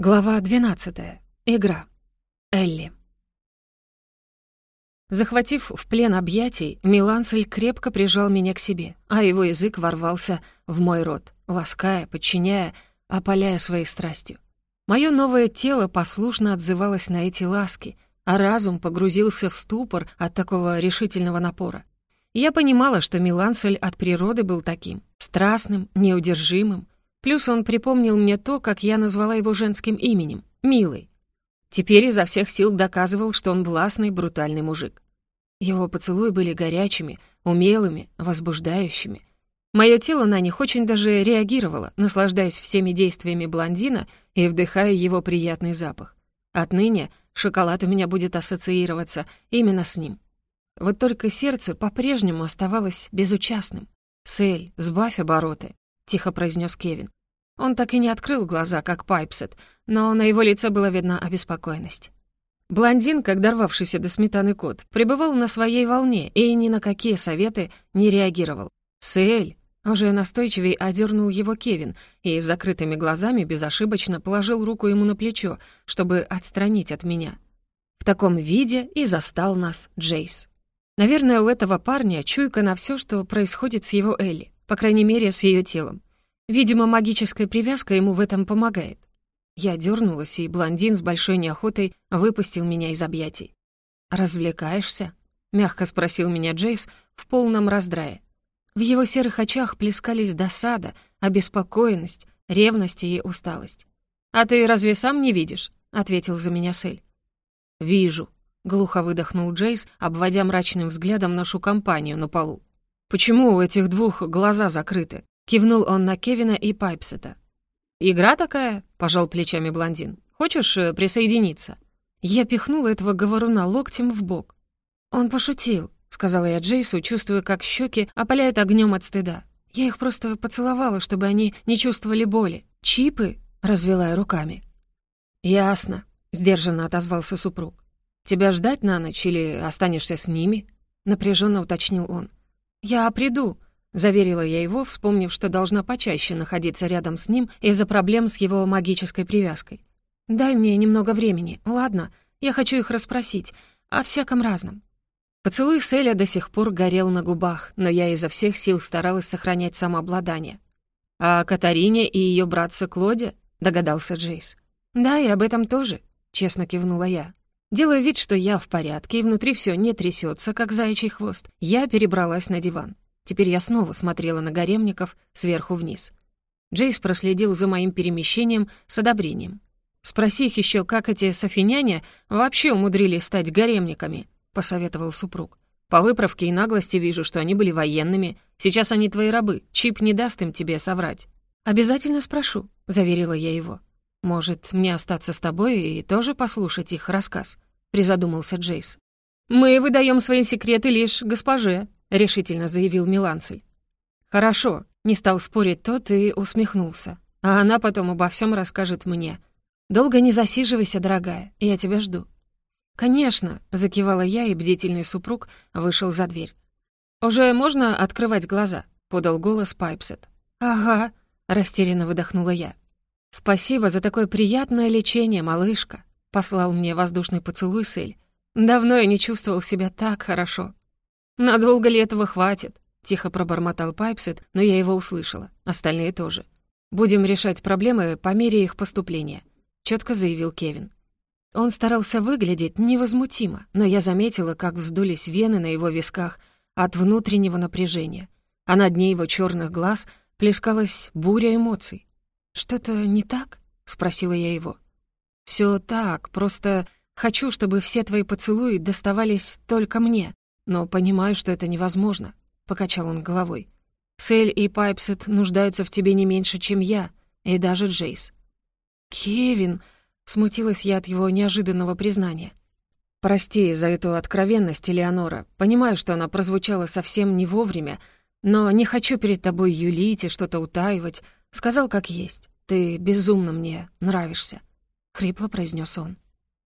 Глава 12. Игра. Элли. Захватив в плен объятий, Милансель крепко прижал меня к себе, а его язык ворвался в мой рот, лаская, подчиняя, опаляя своей страстью. Мое новое тело послушно отзывалось на эти ласки, а разум погрузился в ступор от такого решительного напора. Я понимала, что Милансель от природы был таким, страстным, неудержимым, Плюс он припомнил мне то, как я назвала его женским именем — Милый. Теперь изо всех сил доказывал, что он властный, брутальный мужик. Его поцелуи были горячими, умелыми, возбуждающими. Мое тело на них очень даже реагировало, наслаждаясь всеми действиями блондина и вдыхая его приятный запах. Отныне шоколад у меня будет ассоциироваться именно с ним. Вот только сердце по-прежнему оставалось безучастным. «Сель, сбавь обороты», — тихо произнес Кевин. Он так и не открыл глаза, как Пайпсет, но на его лице была видна обеспокоенность. Блондин, как дорвавшийся до сметаны кот, пребывал на своей волне и ни на какие советы не реагировал. «Сэль!» — уже настойчивей одернул его Кевин и с закрытыми глазами безошибочно положил руку ему на плечо, чтобы отстранить от меня. В таком виде и застал нас Джейс. Наверное, у этого парня чуйка на все, что происходит с его Элли, по крайней мере, с ее телом. Видимо, магическая привязка ему в этом помогает. Я дернулась, и блондин с большой неохотой выпустил меня из объятий. «Развлекаешься?» — мягко спросил меня Джейс в полном раздрае. В его серых очах плескались досада, обеспокоенность, ревность и усталость. «А ты разве сам не видишь?» — ответил за меня Сель. «Вижу», — глухо выдохнул Джейс, обводя мрачным взглядом нашу компанию на полу. «Почему у этих двух глаза закрыты?» Кивнул он на Кевина и Пайпсета. «Игра такая?» — пожал плечами блондин. «Хочешь э, присоединиться?» Я пихнула этого говоруна локтем в бок. «Он пошутил», — сказала я Джейсу, чувствуя, как щеки опаляют огнем от стыда. Я их просто поцеловала, чтобы они не чувствовали боли. «Чипы?» — развела я руками. «Ясно», — сдержанно отозвался супруг. «Тебя ждать на ночь или останешься с ними?» — напряженно уточнил он. «Я приду», Заверила я его, вспомнив, что должна почаще находиться рядом с ним из-за проблем с его магической привязкой. «Дай мне немного времени, ладно? Я хочу их расспросить. О всяком разном». Поцелуй Селя до сих пор горел на губах, но я изо всех сил старалась сохранять самообладание. «А Катарине и ее братца Клоде?» — догадался Джейс. «Да, и об этом тоже», — честно кивнула я. Делая вид, что я в порядке и внутри все не трясется, как заячий хвост, я перебралась на диван. Теперь я снова смотрела на гаремников сверху вниз. Джейс проследил за моим перемещением с одобрением. «Спроси их еще, как эти софиняне вообще умудрились стать гаремниками», — посоветовал супруг. «По выправке и наглости вижу, что они были военными. Сейчас они твои рабы. Чип не даст им тебе соврать». «Обязательно спрошу», — заверила я его. «Может, мне остаться с тобой и тоже послушать их рассказ?» — призадумался Джейс. «Мы выдаем свои секреты лишь госпоже», — решительно заявил Миланцель. «Хорошо», — не стал спорить тот и усмехнулся. «А она потом обо всем расскажет мне. Долго не засиживайся, дорогая, я тебя жду». «Конечно», — закивала я, и бдительный супруг вышел за дверь. «Уже можно открывать глаза?» — подал голос Пайпсет. «Ага», — растерянно выдохнула я. «Спасибо за такое приятное лечение, малышка», — послал мне воздушный поцелуй Сель. «Давно я не чувствовал себя так хорошо». «Надолго ли этого хватит?» — тихо пробормотал Пайпсет, но я его услышала. Остальные тоже. «Будем решать проблемы по мере их поступления», — четко заявил Кевин. Он старался выглядеть невозмутимо, но я заметила, как вздулись вены на его висках от внутреннего напряжения, а на дне его черных глаз плескалась буря эмоций. «Что-то не так?» — спросила я его. Все так, просто хочу, чтобы все твои поцелуи доставались только мне», но понимаю, что это невозможно», — покачал он головой. «Сель и Пайпсет нуждаются в тебе не меньше, чем я, и даже Джейс». «Кевин!» — смутилась я от его неожиданного признания. «Прости за эту откровенность, Элеонора. Понимаю, что она прозвучала совсем не вовремя, но не хочу перед тобой юлить и что-то утаивать. Сказал как есть. Ты безумно мне нравишься», — хрипло произнес он.